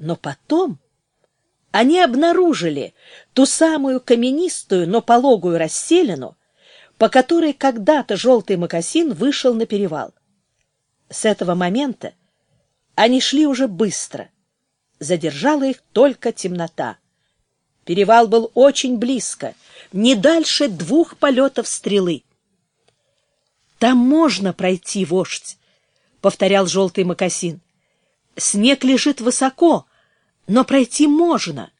Но потом они обнаружили ту самую каменистую, но пологую расселину, по которой когда-то желтый мокасин вышел на перевал. С этого момента они шли уже быстро. Задержала их только темнота. Перевал был очень близко, не дальше двух полетов стрелы. «Там можно пройти, вождь», — повторял желтый мокасин. «Снег лежит высоко, но пройти можно».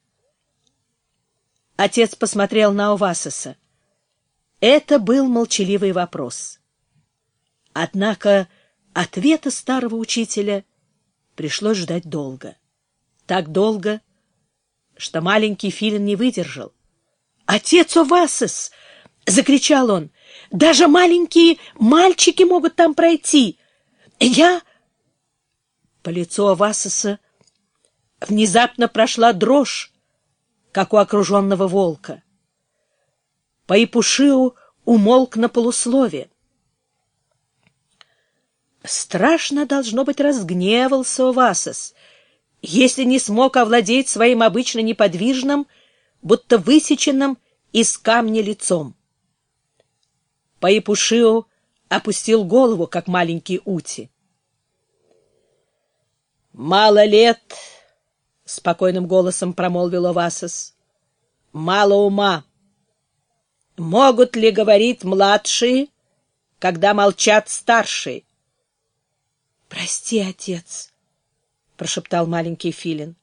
Отец посмотрел на Овасоса. Это был молчаливый вопрос. Однако ответа старого учителя пришлось ждать долго. Так долго, что маленький филин не выдержал. «Отец Овасос!» — закричал он. «Даже маленькие мальчики могут там пройти! Я...» По лицу Овасоса внезапно прошла дрожь, как у окруженного волка. По Ипушиу умолк на полуслове. Страшно, должно быть, разгневался Овасос, если не смог овладеть своим обычно неподвижным, будто высеченным из камня лицом. Паипушио опустил голову, как маленький ути. «Мало лет», — спокойным голосом промолвил Овасос, — «мало ума. Могут ли говорить младшие, когда молчат старшие?» «Прости, отец», — прошептал маленький филин.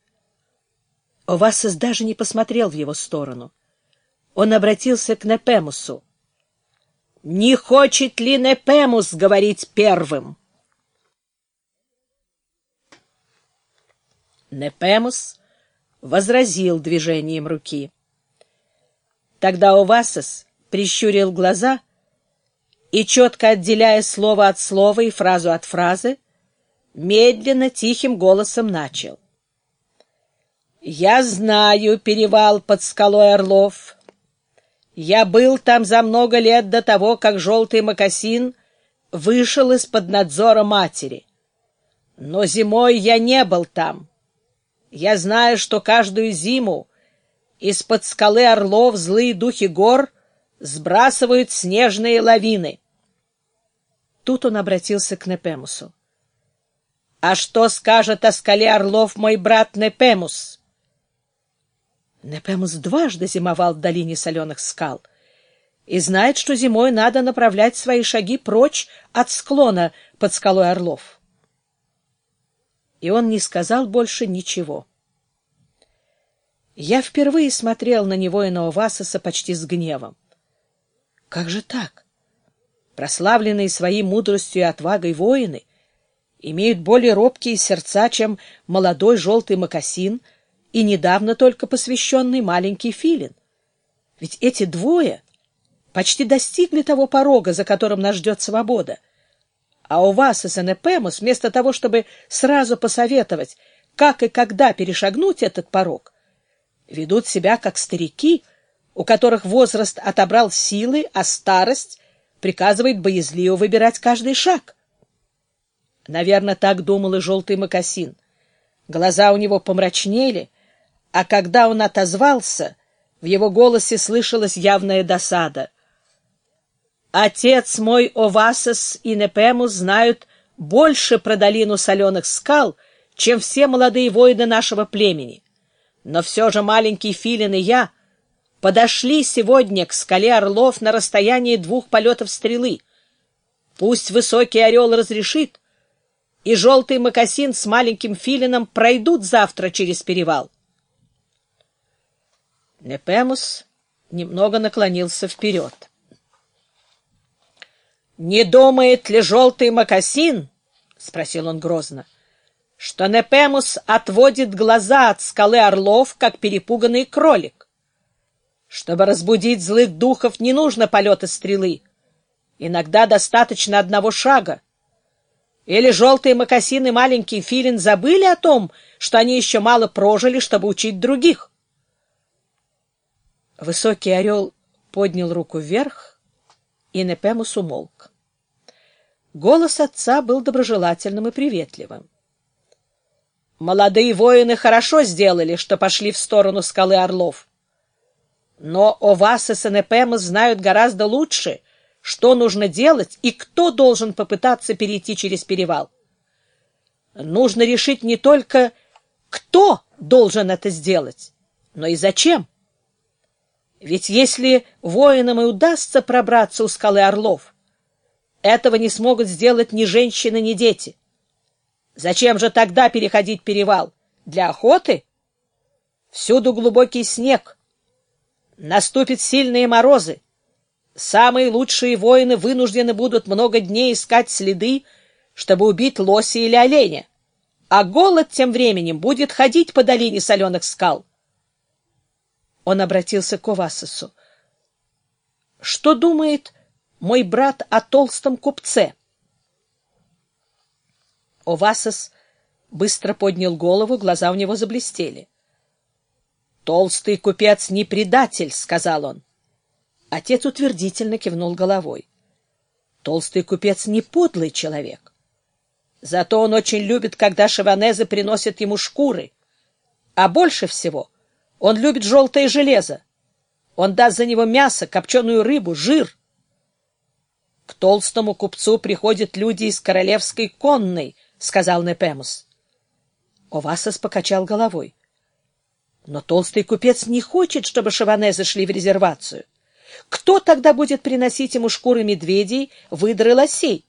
Овасос даже не посмотрел в его сторону. Он обратился к Непемусу. «Не хочет ли Непемус говорить первым?» Непемус возразил движением руки. Тогда Овасос прищурил глаза и, четко отделяя слово от слова и фразу от фразы, медленно, тихим голосом начал. «Я знаю перевал под скалой Орлов. Я был там за много лет до того, как желтый мокасин вышел из-под надзора матери. Но зимой я не был там. Я знаю, что каждую зиму из-под скалы Орлов злые духи гор сбрасывают снежные лавины». Тут он обратился к Непемусу. А что скажет о скале орлов мой брат Непемус? Непемус дважды зимовал в долине соленых скал и знает, что зимой надо направлять свои шаги прочь от склона под скалой орлов. И он не сказал больше ничего. Я впервые смотрел на него и на Овасоса почти с гневом. Как же так? Прославленные своей мудростью и отвагой воины имеют более робкие сердца, чем молодой желтый мокасин и недавно только посвященный маленький филин. Ведь эти двое почти достигли того порога, за которым нас ждет свобода. А у вас, СНПМус, вместо того, чтобы сразу посоветовать, как и когда перешагнуть этот порог, ведут себя как старики, у которых возраст отобрал силы, а старость приказывает боязливо выбирать каждый шаг. Наверное, так думал и желтый мокасин. Глаза у него помрачнели, а когда он отозвался, в его голосе слышалась явная досада. «Отец мой Овасос и Непемус знают больше про долину соленых скал, чем все молодые воины нашего племени. Но все же маленький Филин и я подошли сегодня к скале орлов на расстоянии двух полетов стрелы. Пусть высокий орел разрешит, и желтый мокасин с маленьким филином пройдут завтра через перевал. Непемус немного наклонился вперед. «Не думает ли желтый мокасин, — спросил он грозно, — что Непемус отводит глаза от скалы орлов, как перепуганный кролик? Чтобы разбудить злых духов, не нужно полета стрелы. Иногда достаточно одного шага. Или желтые мокасины маленький филин забыли о том, что они еще мало прожили, чтобы учить других? Высокий орел поднял руку вверх, и Непемус умолк. Голос отца был доброжелательным и приветливым. Молодые воины хорошо сделали, что пошли в сторону скалы Орлов. Но Овасес и Непемос знают гораздо лучше, что нужно делать и кто должен попытаться перейти через перевал. Нужно решить не только, кто должен это сделать, но и зачем. Ведь если воинам и удастся пробраться у скалы Орлов, этого не смогут сделать ни женщины, ни дети. Зачем же тогда переходить перевал? Для охоты? Всюду глубокий снег. Наступят сильные морозы. Самые лучшие воины вынуждены будут много дней искать следы, чтобы убить лося или оленя. А голод тем временем будет ходить по долине соленых скал. Он обратился к Овасосу. — Что думает мой брат о толстом купце? Овасос быстро поднял голову, глаза у него заблестели. — Толстый купец не предатель, — сказал он. Отец утвердительно кивнул головой. Толстый купец не подлый человек. Зато он очень любит, когда шаванезы приносят ему шкуры. А больше всего он любит желтое железо. Он даст за него мясо, копченую рыбу, жир. К толстому купцу приходят люди из королевской конной, — сказал Непемус. Овасос покачал головой. Но толстый купец не хочет, чтобы шаванезы шли в резервацию. Кто тогда будет приносить ему шкуры медведей, выдры лосей?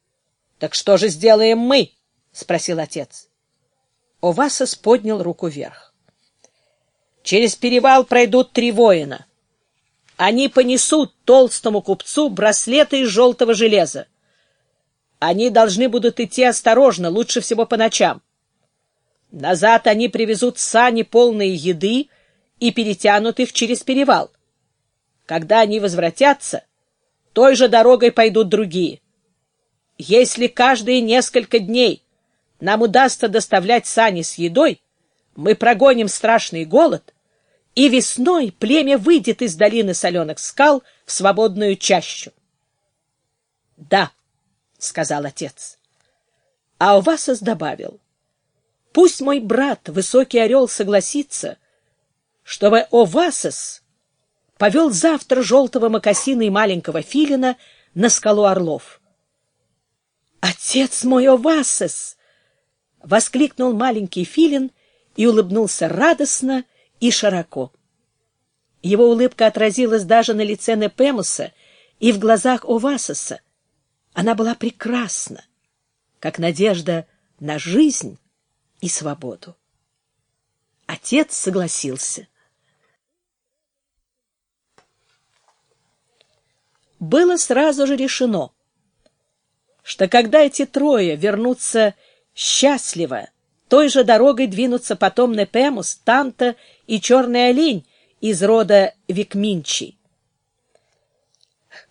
— Так что же сделаем мы? — спросил отец. Овасос поднял руку вверх. Через перевал пройдут три воина. Они понесут толстому купцу браслеты из желтого железа. Они должны будут идти осторожно, лучше всего по ночам. Назад они привезут сани, полные еды, и перетянут их через перевал. Когда они возвратятся, той же дорогой пойдут другие. Если каждые несколько дней нам удастся доставлять сани с едой, мы прогоним страшный голод — и весной племя выйдет из долины соленых скал в свободную чащу. — Да, — сказал отец. А Увасос добавил, — пусть мой брат, высокий орел, согласится, чтобы Овасос повел завтра желтого мокасина и маленького филина на скалу орлов. — Отец мой Овасос! — воскликнул маленький филин и улыбнулся радостно, и широко. Его улыбка отразилась даже на лице Непемуса и в глазах Овасоса. Она была прекрасна, как надежда на жизнь и свободу. Отец согласился. Было сразу же решено, что когда эти трое вернутся счастливо, той же дорогой двинутся потом Непемус, Танта и черный олень из рода Викминчи.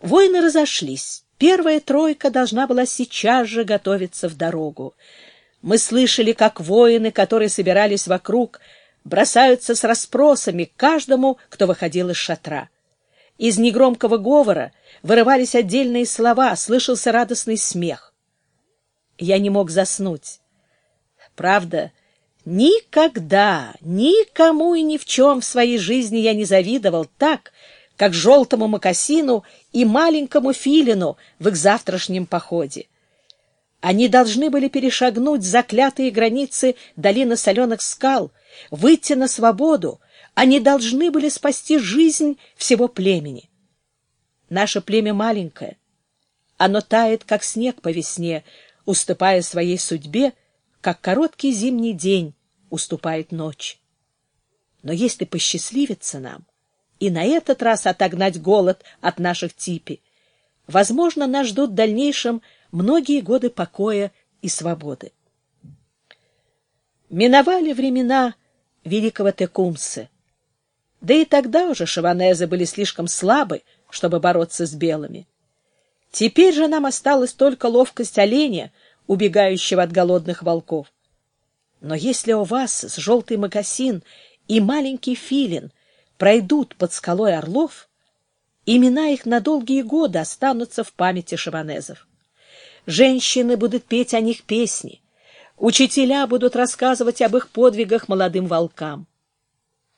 Воины разошлись. Первая тройка должна была сейчас же готовиться в дорогу. Мы слышали, как воины, которые собирались вокруг, бросаются с расспросами к каждому, кто выходил из шатра. Из негромкого говора вырывались отдельные слова, слышался радостный смех. Я не мог заснуть. Правда, Никогда, никому и ни в чем в своей жизни я не завидовал так, как желтому мокасину и маленькому филину в их завтрашнем походе. Они должны были перешагнуть заклятые границы долины соленых скал, выйти на свободу, они должны были спасти жизнь всего племени. Наше племя маленькое, оно тает, как снег по весне, уступая своей судьбе, как короткий зимний день, уступает ночь. Но если посчастливится нам и на этот раз отогнать голод от наших типи, возможно, нас ждут в дальнейшем многие годы покоя и свободы. Миновали времена великого Текумсы. Да и тогда уже шаванезы были слишком слабы, чтобы бороться с белыми. Теперь же нам осталась только ловкость оленя, убегающего от голодных волков. Но если у вас с желтый мокасин и маленький филин пройдут под скалой орлов, имена их на долгие годы останутся в памяти шаванезов. Женщины будут петь о них песни, Учителя будут рассказывать об их подвигах молодым волкам.